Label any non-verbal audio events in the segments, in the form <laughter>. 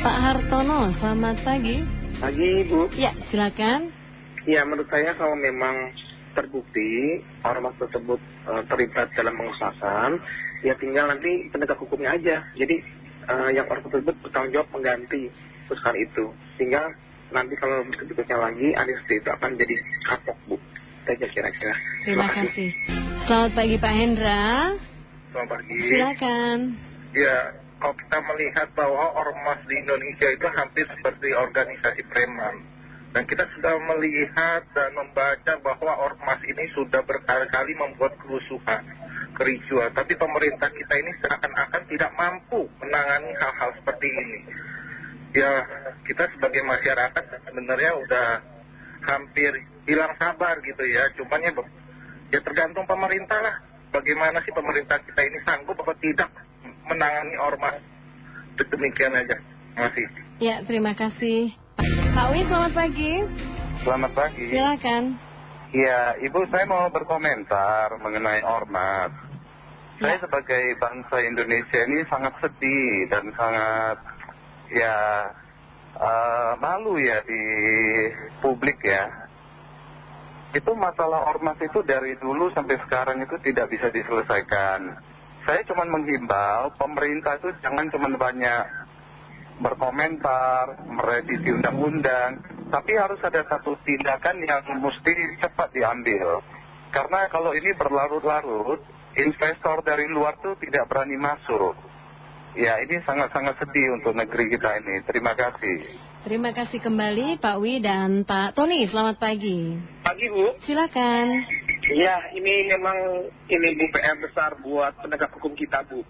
Pak Hartono, selamat pagi. Pagi Bu. Ya, silakan. Ya menurut saya kalau memang terbukti ormas tersebut eh, terlibat dalam pengusahaan, ya tinggal nanti penegak hukumnya aja. Jadi eh, yang ormas tersebut bertanggung jawab mengganti perusahaan itu. Tinggal nanti kalau berikutnya lagi amnesty itu akan jadi kapok Bu. Itu aja kira-kira. Terima kasih. Selamat pagi Pak Hendra. Selamat pagi. Silakan. Ya, kalau kita melihat bahwa ormas di Indonesia itu hampir seperti organisasi preman. Dan kita sudah melihat dan membaca bahwa ormas ini sudah berkali-kali membuat kerusuhan, kericuan. Tapi pemerintah kita ini seakan-akan tidak mampu menangani hal-hal seperti ini. Ya, kita sebagai masyarakat sebenarnya udah hampir hilang sabar gitu ya. Cuman ya, ya tergantung pemerintah lah. Bagaimana sih pemerintah kita ini sanggup atau tidak menangani ormas. Demikian aja. Terima kasih. Ya, terima kasih. Pak Wi, selamat pagi. Selamat pagi. Silakan. Ya, Ibu saya mau berkomentar mengenai ormas. Saya sebagai bangsa Indonesia ini sangat sedih dan sangat ya eh, malu ya di publik ya. Itu masalah ormas itu dari dulu sampai sekarang itu tidak bisa diselesaikan. Saya cuma menghimbau pemerintah itu jangan cuma banyak berkomentar, merevisi undang-undang, tapi harus ada satu tindakan yang mesti cepat diambil. Karena kalau ini berlarut-larut, investor dari luar tuh tidak berani masuk. Ya, ini sangat-sangat sedih untuk negeri kita ini. Terima kasih. Terima kasih kembali Pak Wi dan Pak Tony. Selamat pagi. Pagi Bu. Silakan. Ya, ini memang ini Bu PR besar buat penegak hukum kita Bu.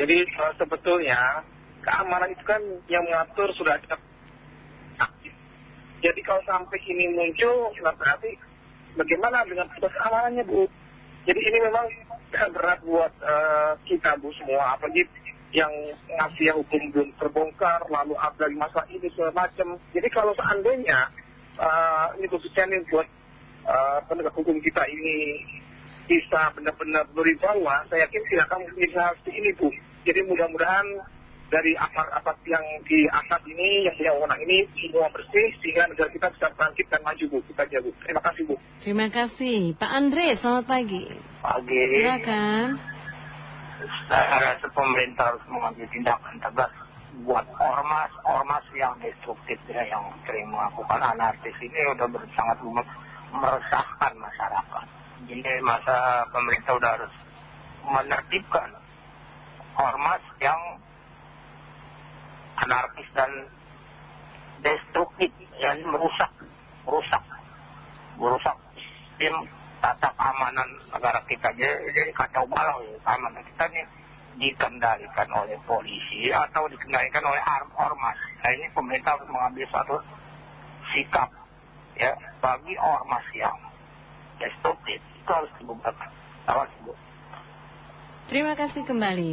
Jadi eh, sebetulnya keamanan itu kan yang mengatur sudah ada. Jadi kalau sampai ini muncul, nah berarti bagaimana dengan tugas keamanannya Bu? Jadi ini memang berat buat eh, kita Bu semua, apalagi yang mafia hukum belum terbongkar, lalu ada masalah ini segala macam. Jadi kalau seandainya eh, ini khususnya nih buat penegak hukum kita ini bisa benar-benar berwibawa, saya yakin tidak akan bisa seperti ini Bu. Jadi mudah-mudahan dari aparat-aparat yang di atas ini, yang punya wewenang ini, semua bersih, sehingga negara kita bisa bangkit dan maju, Bu. Kita aja, Bu. Terima kasih, Bu. Terima kasih. Pak Andre, selamat pagi. Pagi, Silakan. saya rasa pemerintah harus mengambil tindakan tegas buat ormas-ormas yang destruktif ya, yang sering melakukan anarkis ini udah sangat mem- meresahkan masyarakat. Jadi masa pemerintah udah harus menertibkan ormas yang anarkis dan destruktif yang merusak, merusak, merusak sistem tata keamanan negara kita. Jadi, jadi kacau balau ya, keamanan kita ini dikendalikan oleh polisi atau dikendalikan oleh ormas. Nah ini pemerintah harus mengambil suatu sikap ya bagi ormas yang destruktif itu harus dibubarkan. Terima kasih Bu. Terima kasih kembali.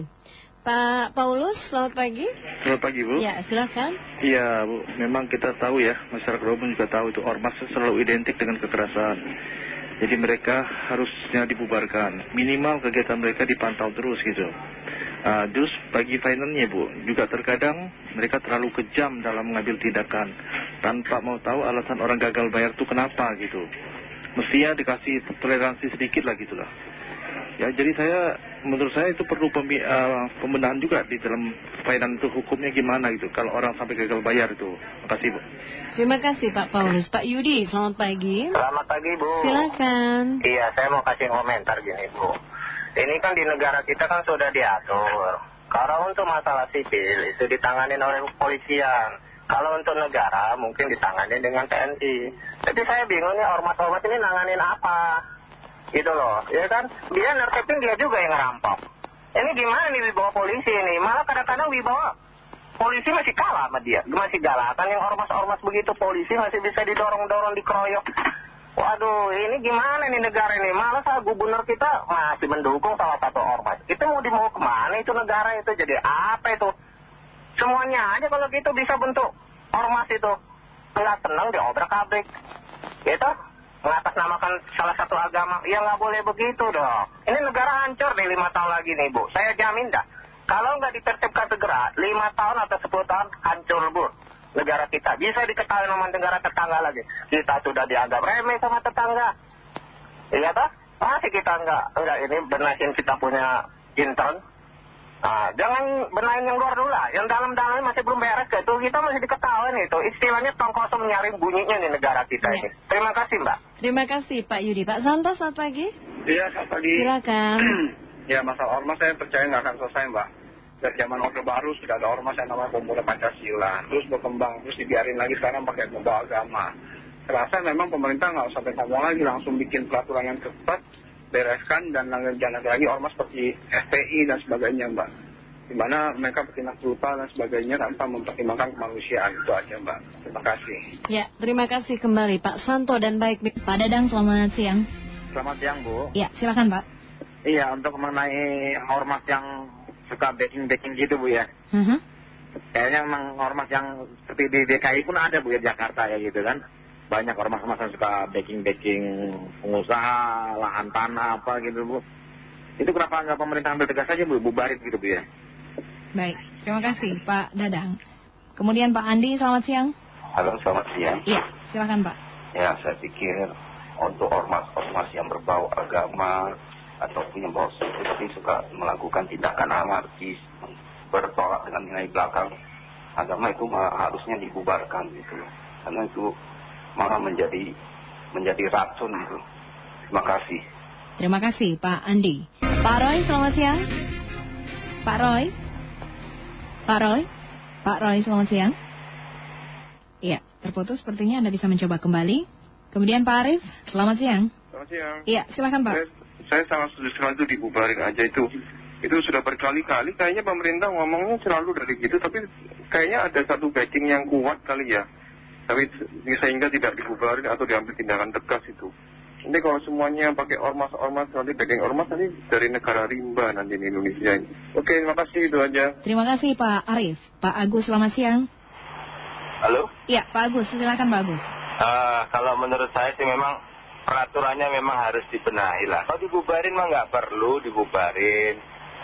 Pak Paulus, selamat pagi. Selamat pagi Bu. Ya, silakan. Iya Bu, memang kita tahu ya, masyarakat umum juga tahu itu ormas selalu identik dengan kekerasan. Jadi mereka harusnya dibubarkan. Minimal kegiatan mereka dipantau terus gitu. Ah, terus bagi finalnya Bu, juga terkadang mereka terlalu kejam dalam mengambil tindakan. Tanpa mau tahu alasan orang gagal bayar itu kenapa gitu. Mestinya dikasih toleransi sedikit lah gitu lah. Ya, jadi saya, menurut saya itu perlu pembi- ah, pembenahan juga di dalam finance itu hukumnya gimana gitu. Kalau orang sampai gagal bayar itu. Terima kasih Bu. Terima kasih Pak Paulus. Pak Yudi, selamat pagi. Selamat pagi Bu. Silakan. Iya, saya mau kasih komentar gini Bu. Ini kan di negara kita kan sudah diatur. Kalau untuk masalah sipil itu ditangani oleh kepolisian. Kalau untuk negara mungkin ditangani dengan TNI. Jadi saya bingung nih ormas-ormas ini nanganin apa? Gitu loh. Ya kan? Dia nertipin dia juga yang ngerampok. Ini gimana nih wibawa polisi ini? Malah kadang-kadang wibawa polisi masih kalah sama dia. Masih galatan yang ormas-ormas begitu polisi masih bisa didorong-dorong, dikeroyok. Waduh, ini gimana nih negara ini? Malah saya gubernur kita masih mendukung salah satu ormas. Itu mau dibawa ke mana itu negara itu? Jadi apa itu? Semuanya aja kalau gitu bisa bentuk ormas itu. Nggak tenang diobrak abrik. Gitu? Mengatasnamakan salah satu agama. Ya nggak boleh begitu dong. Ini negara hancur nih lima tahun lagi nih Bu. Saya jamin dah. Kalau nggak ditertibkan segera, lima tahun atau sepuluh tahun hancur bu negara kita. Bisa diketahui sama negara tetangga lagi. Kita sudah dianggap remeh sama tetangga. Iya toh? Masih kita nggak, nggak ini benahin kita punya intern. Nah, jangan benahin yang luar dulu lah. Yang dalam-dalamnya masih belum beres ke itu. Kita masih diketahui itu. Istilahnya tong kosong nyari bunyinya di negara kita Ya. ini. Terima kasih Mbak. Terima kasih Pak Yudi. Pak Santo, selamat pagi. Iya, selamat pagi. Silakan. <clears throat> ya, masalah ormas saya percaya nggak akan selesai, Mbak. Dari zaman Orde Baru sudah ada ormas yang namanya pemuda Pancasila. Terus berkembang, terus dibiarin lagi sekarang pakai membawa agama. Serasa memang pemerintah nggak usah sampai ngomong lagi, langsung bikin peraturan yang ketat, bereskan, dan jangan lagi ormas seperti FPI dan sebagainya, Mbak. Di mana mereka bertindak brutal dan sebagainya tanpa mempertimbangkan kemanusiaan. Itu aja, Mbak. Terima kasih. Ya, terima kasih kembali Pak Santo dan baik Pak Dadang, selamat siang. Selamat siang Bu. Ya, silakan Pak. Iya untuk mengenai ormas yang suka backing-backing gitu Bu ya. Mhm. Kayaknya memang ormas yang seperti di DKI pun ada Bu ya Jakarta ya gitu kan. Banyak ormas-ormas yang suka backing-backing pengusaha, lahan tanah apa gitu Bu. Itu kenapa nggak pemerintah ambil tegas saja Bu, bubarin gitu Bu ya. Baik, terima kasih Pak Dadang. Kemudian Pak Andi, selamat siang. Halo, selamat siang. Iya, silakan Pak. Ya, saya pikir untuk ormas-ormas yang berbau agama ataupun yang berbau seperti suka melakukan tindakan anarkis, bertolak dengan nilai belakang, agama itu harusnya dibubarkan gitu loh. Karena itu malah menjadi menjadi racun gitu. Terima kasih. Terima kasih Pak Andi. Pak Roy, selamat siang. Pak Roy. Pak Roy. Pak Roy, selamat siang. Iya, terputus sepertinya Anda bisa mencoba kembali. Kemudian Pak Arif, selamat siang. Selamat siang. Iya, silakan Pak. Saya, saya sangat setuju sekali itu dibubarin aja itu. Itu sudah berkali-kali kayaknya pemerintah ngomongnya selalu dari gitu, tapi kayaknya ada satu backing yang kuat kali ya. Tapi sehingga tidak dibubarin atau diambil tindakan tegas itu. Nanti kalau semuanya pakai ormas-ormas, nanti backing ormas nanti dari negara rimba nanti di Indonesia ini. Oke, terima kasih itu aja. Terima kasih Pak Arif. Pak Agus, selamat siang. Halo? Iya, Pak Agus, silakan Pak Agus. Eh, kalau menurut saya sih memang peraturannya memang harus dibenahi lah. Kalau dibubarin mah nggak perlu dibubarin.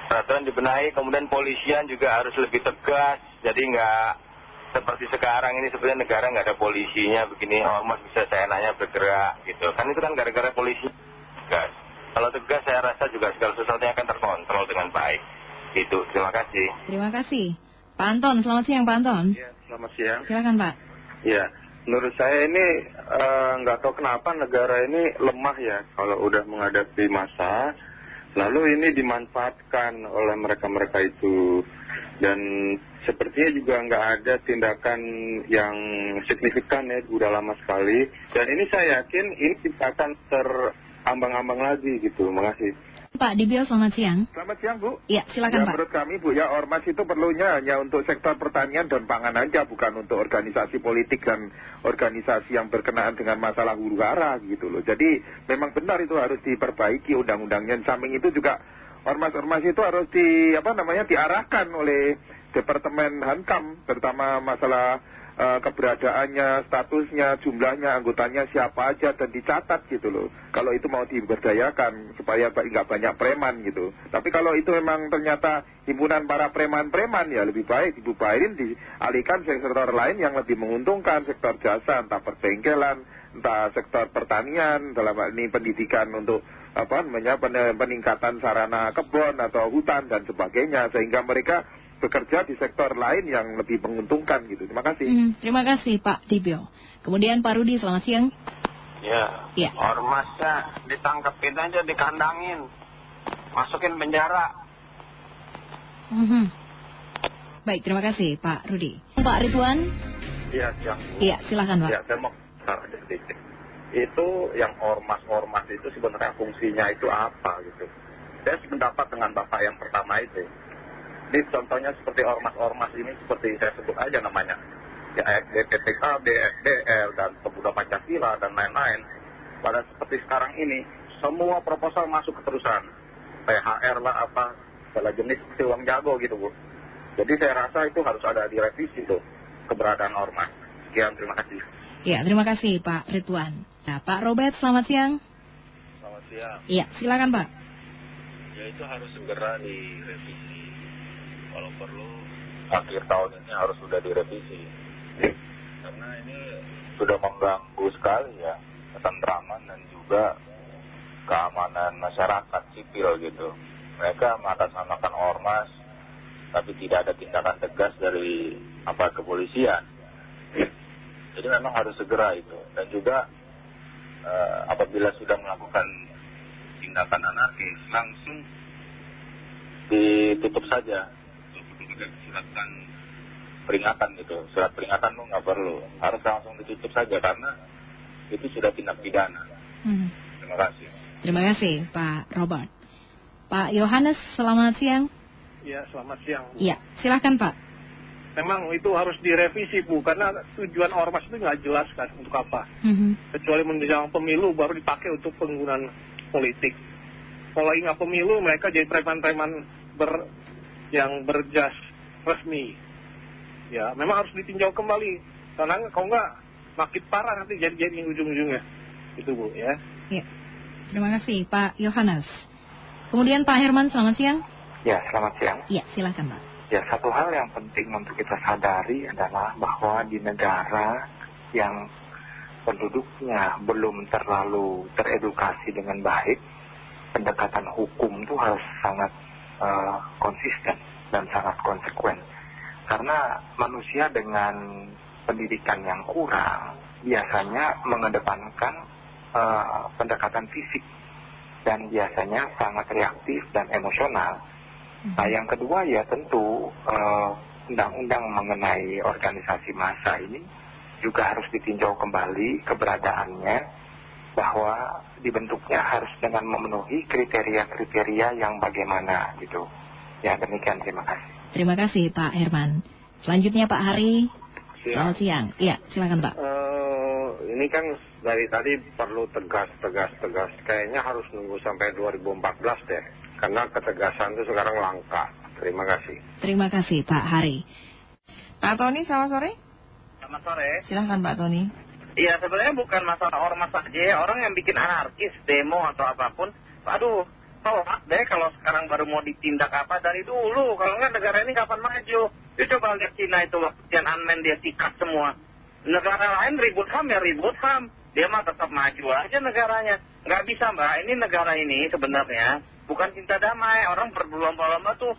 Peraturan dibenahi, kemudian polisian juga harus lebih tegas. Jadi nggak seperti sekarang ini sebenarnya negara nggak ada polisinya begini ormas bisa seenaknya bergerak gitu. Kan itu kan gara-gara polisi tegas. Kalau tegas saya rasa juga segala sesuatunya akan terkontrol dengan baik. Itu. Terima kasih. Terima kasih. Pak Anton, selamat siang Pak Anton. Ya, selamat siang. Silakan Pak. Ya, menurut saya ini eh, nggak tahu kenapa negara ini lemah ya kalau udah menghadapi masa. Lalu ini dimanfaatkan oleh mereka-mereka itu. Dan sepertinya juga nggak ada tindakan yang signifikan ya, udah lama sekali. Dan ini saya yakin ini akan terambang-ambang lagi gitu. Terima kasih. Pak Dibio, selamat siang. Selamat siang Bu. Iya, silakan ya, Pak. menurut kami Bu ya ormas itu perlunya hanya untuk sektor pertanian dan pangan aja bukan untuk organisasi politik dan organisasi yang berkenaan dengan masalah huru hara gitu loh. Jadi memang benar itu harus diperbaiki undang-undangnya. Samping itu juga ormas-ormas itu harus di apa namanya diarahkan oleh Departemen Hankam terutama masalah eh, keberadaannya, statusnya, jumlahnya, anggotanya siapa aja dan dicatat gitu loh. Kalau itu mau diberdayakan supaya nggak banyak preman gitu. Tapi kalau itu memang ternyata himpunan para preman-preman ya lebih baik dibubarin, dialihkan sektor lain yang lebih menguntungkan, sektor jasa, entah perbengkelan, entah sektor pertanian, dalam ini pendidikan untuk apa namanya pen- peningkatan sarana kebun atau hutan dan sebagainya sehingga mereka bekerja di sektor lain yang lebih menguntungkan gitu. Terima kasih. Hmm, terima kasih Pak Dibio. Kemudian Pak Rudi, selamat siang. Ya, Iya. ormasnya ditangkepin aja, dikandangin, masukin penjara. Mhm. Baik, terima kasih Pak Rudi. Pak Ridwan, Iya, siang iya silakan Pak. Ya, saya mau. Itu yang ormas-ormas itu sebenarnya fungsinya itu apa gitu. Saya sependapat dengan Bapak yang pertama itu. Ini contohnya seperti ormas-ormas ini seperti saya sebut aja namanya. Ya, BPPKB, FDL, dan Pemuda Pancasila, dan lain-lain. Pada seperti sekarang ini, semua proposal masuk keterusan. THR lah apa, segala jenis seperti uang jago gitu Bu. Jadi saya rasa itu harus ada direvisi tuh, keberadaan ormas. Sekian, terima kasih. Iya, terima kasih Pak Ridwan. Nah, Pak Robert, selamat siang. Selamat siang. Iya, silakan Pak. Ya itu harus segera direvisi. kalau perlu akhir tahun ini harus sudah direvisi karena ini sudah mengganggu sekali ya ketentraman dan juga keamanan masyarakat sipil gitu mereka mengatasnamakan ormas tapi tidak ada tindakan tegas dari aparat kepolisian jadi memang harus segera itu dan juga eh, apabila sudah melakukan tindakan anarkis langsung ditutup saja suratkan peringatan gitu surat peringatan lu nggak perlu harus langsung ditutup saja karena itu sudah tindak pidana Hmm. terima kasih Terima kasih Pak Robert. Pak Yohanes, selamat siang. Ya, selamat siang. Iya, silakan Pak. Memang itu harus direvisi, Bu, karena tujuan ormas itu nggak jelas kan untuk apa. Mhm. Kecuali menjelang pemilu baru dipakai untuk penggunaan politik. Kalau ingat pemilu, mereka jadi preman-preman ber, yang berjas resmi. Ya, memang harus ditinjau kembali. Karena kalau nggak, makin parah nanti jadi-jadi ujung-ujungnya. Itu, Bu, ya. Iya. Terima kasih Pak Yohanes. Kemudian Pak Herman, selamat siang. Ya, selamat siang. Iya, silakan Pak. Ya, satu hal yang penting untuk kita sadari adalah bahwa di negara yang penduduknya belum terlalu teredukasi dengan baik, pendekatan hukum itu harus sangat eh, konsisten dan sangat konsekuen. Karena manusia dengan pendidikan yang kurang biasanya mengedepankan eh, pendekatan fisik dan biasanya sangat reaktif dan emosional. Nah, yang kedua ya tentu eh, undang-undang mengenai organisasi massa ini juga harus ditinjau kembali keberadaannya bahwa dibentuknya harus dengan memenuhi kriteria-kriteria yang bagaimana gitu. Ya demikian terima kasih. Terima kasih Pak Herman. Selanjutnya Pak Hari. Selamat siang. Iya, silakan Pak. Eh, ini kan dari tadi perlu tegas, tegas, tegas. Kayaknya harus nunggu sampai 2014 deh. Karena ketegasan itu sekarang langka. Terima kasih. Terima kasih Pak Hari. Pak Tony, selamat sore. Selamat sore. Silahkan Pak Tony. Iya sebenarnya bukan masalah ormas saja ya. Orang yang bikin anarkis, demo atau apa pun. Aduh, tolak deh kalau sekarang baru mau ditindak apa dari dulu. Kalau nggak negara ini kapan maju? Ya coba lihat Cina itu waktu Tiananmen dia sikat semua. Negara lain ribut HAM ya ribut HAM. Dia mah tetap maju aja negaranya. Nggak bisa mbak, ini negara ini sebenarnya bukan cinta damai. Orang berlomba-lomba tuh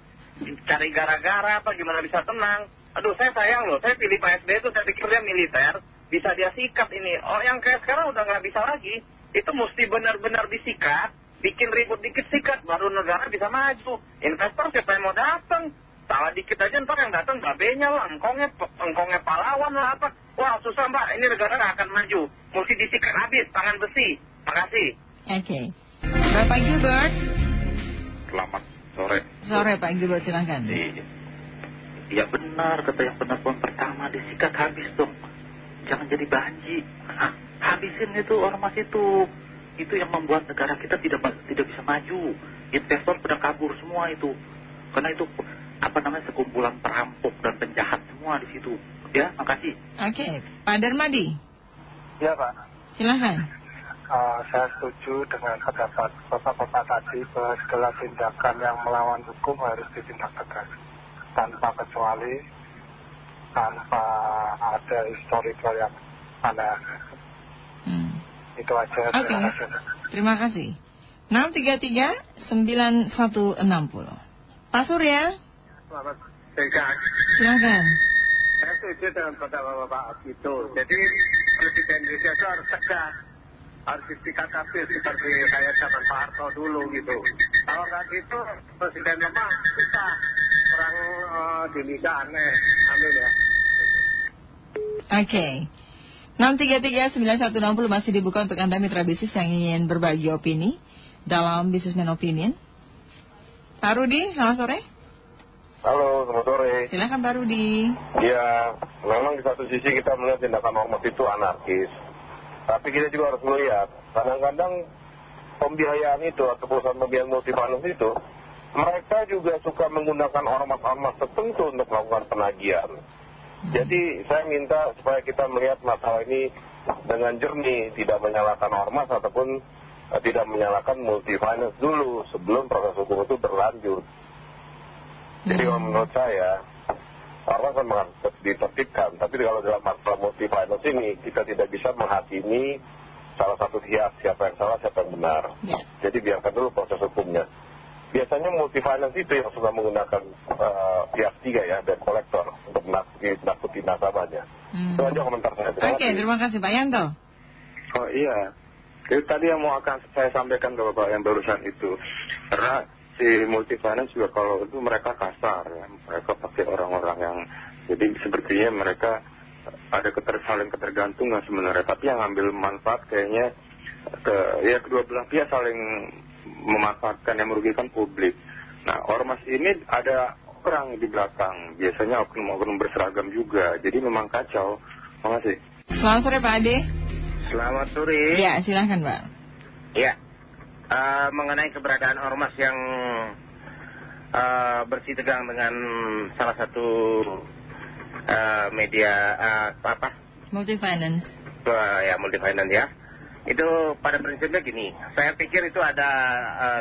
cari gara-gara apa gimana bisa tenang. Aduh saya sayang loh, saya pilih Pak SBY itu saya pikir dia militer, bisa dia sikat ini. Oh yang kayak sekarang udah nggak bisa lagi. Itu mesti benar-benar disikat, bikin ribut dikit sikat, baru negara bisa maju. Investor siapa yang mau datang? Salah dikit aja ntar yang datang babenya lah, engkongnya, engkongnya pahlawan lah apa. Wah susah mbak, ini negara nggak akan maju. Mesti disikat habis, tangan besi. Makasih. Oke. Bapak Gilbert. Selamat sore. Sore Pak Gilbert, silahkan. Ya benar, kata yang penelpon pertama disikat habis dong. Jangan jadi banji. Hah, habisin itu ormas itu. Itu yang membuat negara kita tidak tidak bisa maju. Investor pada kabur semua itu. Karena itu apa namanya sekumpulan perampok dan penjahat semua di situ. Ya, makasih. Oke, Pak Darmadi. Ya Pak, Silahkan. Eh, saya setuju dengan pendapat Bapak-Bapak tadi bahwa segala tindakan yang melawan hukum harus ditindak tegas tanpa kecuali tanpa ada historical yang aneh. Itu aja. Oke. Terima kasih. Terima kasih. 633-9160. Pak Surya, Selamat siang. silahkan. Saya setuju dengan pendapat Bapak itu. Jadi Presiden Indonesia itu harus tegas. Harus disikat habis seperti kayak zaman Pak Harto dulu gitu. Kalau nggak gitu, Presiden lemah bisa. Orang eh, di Indonesia aneh. Amin ya. Oke. 633-9160 masih dibuka untuk Anda mitra bisnis yang ingin berbagi opini dalam Businessman Opinion. Pak Rudi, selamat sore. Halo, selamat sore. Silahkan Pak Rudi. Ya, memang di satu sisi kita melihat tindakan ormas itu anarkis. Tapi kita juga harus melihat, kadang-kadang pembiayaan itu atau perusahaan pembiayaan multifinance itu, mereka juga suka menggunakan ormas-ormas tertentu untuk melakukan penagihan. Jadi saya minta supaya kita melihat masalah ini dengan jernih, tidak menyalahkan ormas ataupun eh, tidak menyalahkan multifinance dulu sebelum proses hukum itu berlanjut. Jadi kalau menurut saya, memang harus ditertibkan. Tapi kalau dalam masalah multi finance ini, kita tidak bisa menghakimi salah satu pihak siapa yang salah, siapa yang benar. Jadi biarkan dulu proses hukumnya. Biasanya multi finance itu yang suka menggunakan eh, pihak tiga ya, dan kolektor untuk menakuti, menakuti nasabahnya. Hmm. Itu aja komentar saya. Oke, terima kasih Pak Yanto. Oh iya, itu tadi yang mau akan saya sampaikan ke Bapak yang barusan itu. Karena si multi finance juga kalau itu mereka kasar ya, mereka pakai orang-orang yang, jadi sepertinya mereka ada keter, saling ketergantungan sebenarnya, tapi yang ambil manfaat kayaknya ke, ya kedua belah pihak saling memanfaatkan yang merugikan publik. Nah, ormas ini ada orang di belakang, biasanya oknum-oknum berseragam juga, jadi memang kacau. Terima kasih. Selamat sore Pak Ade. Selamat sore. Ya, silahkan Pak. Ya, Eh, mengenai keberadaan ormas yang eh, bersih tegang dengan salah satu eh, media eh, apa? Multi finance. Eh, ya multi finance ya. Itu pada prinsipnya gini, saya pikir itu ada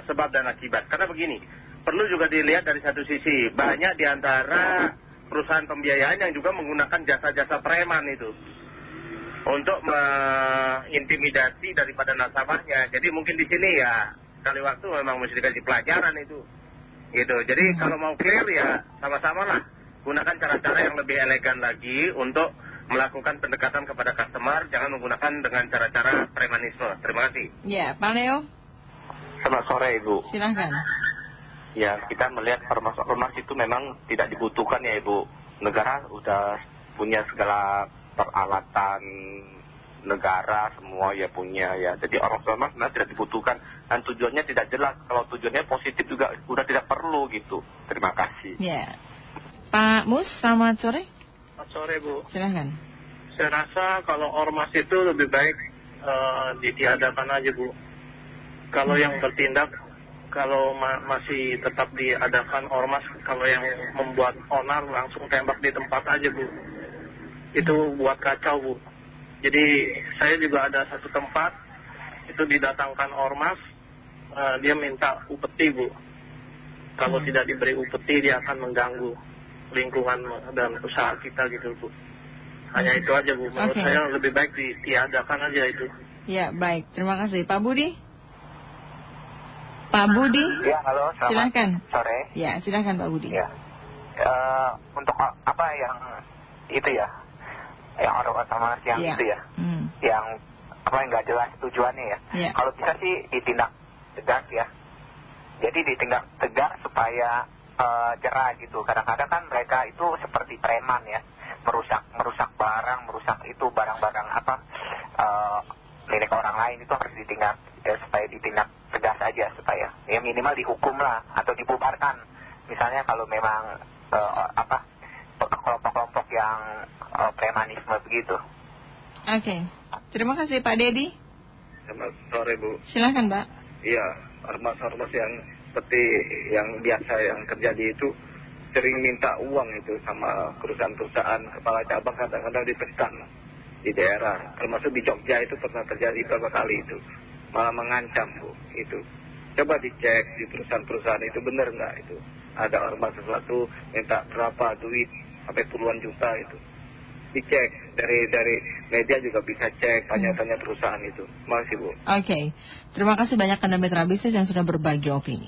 sebab dan akibat. Karena begini, perlu juga dilihat dari satu sisi, banyak di antara perusahaan pembiayaan yang juga menggunakan jasa-jasa preman itu untuk mengintimidasi daripada nasabahnya. Jadi mungkin di sini ya kali waktu memang mesti dikasih pelajaran itu. Gitu. Jadi kalau mau clear ya sama-sama lah gunakan cara-cara yang lebih elegan lagi untuk melakukan pendekatan kepada customer, jangan menggunakan dengan cara-cara premanisme. Terima kasih. Ya, Pak Leo, Selamat sore Ibu. silahkan. Ya kita melihat ormas-ormas itu memang tidak dibutuhkan ya Ibu. Negara udah punya segala peralatan negara semua ya punya ya. Jadi ormas-ormas sebenarnya tidak dibutuhkan dan tujuannya tidak jelas. Kalau tujuannya positif juga udah tidak perlu gitu. Terima kasih. Ya. Pak Mus, selamat sore. Selamat sore Bu. Silahkan. Saya rasa kalau ormas itu lebih baik eh, ditiadakan aja Bu. Kalau yang bertindak, kalau ma- masih tetap diadakan ormas, kalau yang membuat onar langsung tembak di tempat aja Bu. Itu buat kacau Bu. Jadi saya juga ada satu tempat, itu didatangkan ormas, eh, dia minta upeti Bu. Kalau tidak diberi upeti dia akan mengganggu lingkungan dan usaha kita gitu Bu. Hanya itu aja Bu, menurut saya lebih baik ditiadakan aja itu. Ya, baik. Terima kasih. Pak Budi? Pak Budi? Ya, halo, selamat Silahkan. sore. Ya, silahkan Pak Budi. Ya. Eh, untuk apa yang itu ya, yang ormas yang Iya. itu ya, Hmm. yang apa yang nggak jelas tujuannya ya. Iya. Kalau bisa sih ditindak tegas ya. Jadi ditindak tegas supaya eh, jerah gitu. Kadang-kadang kan mereka itu seperti preman ya, merusak merusak barang, merusak itu barang-barang apa eh, milik orang lain itu harus ditindak ya, supaya ditindak tegas aja supaya ya minimal dihukum lah atau dibubarkan. Misalnya kalau memang eh, apa kelompok-kelompok yang eh, premanisme begitu. Oke. Terima kasih Pak Dedi. Selamat sore Bu. Silahkan Pak. Iya, ormas-ormas yang seperti yang biasa yang terjadi itu sering minta uang itu sama perusahaan-perusahaan kepala cabang kadang-kadang ditekan di daerah. Termasuk di Jogja itu pernah terjadi beberapa kali itu. Malah mengancam Bu, itu. Coba dicek di perusahaan-perusahaan itu benar nggak itu. Ada ormas sesuatu minta berapa duit sampai puluhan juta itu. Dicek dari dari media juga bisa cek tanya-tanya perusahaan itu. Kasih Bu. Oke. Terima kasih banyak Anda Mitra Bisnis yang sudah berbagi opini.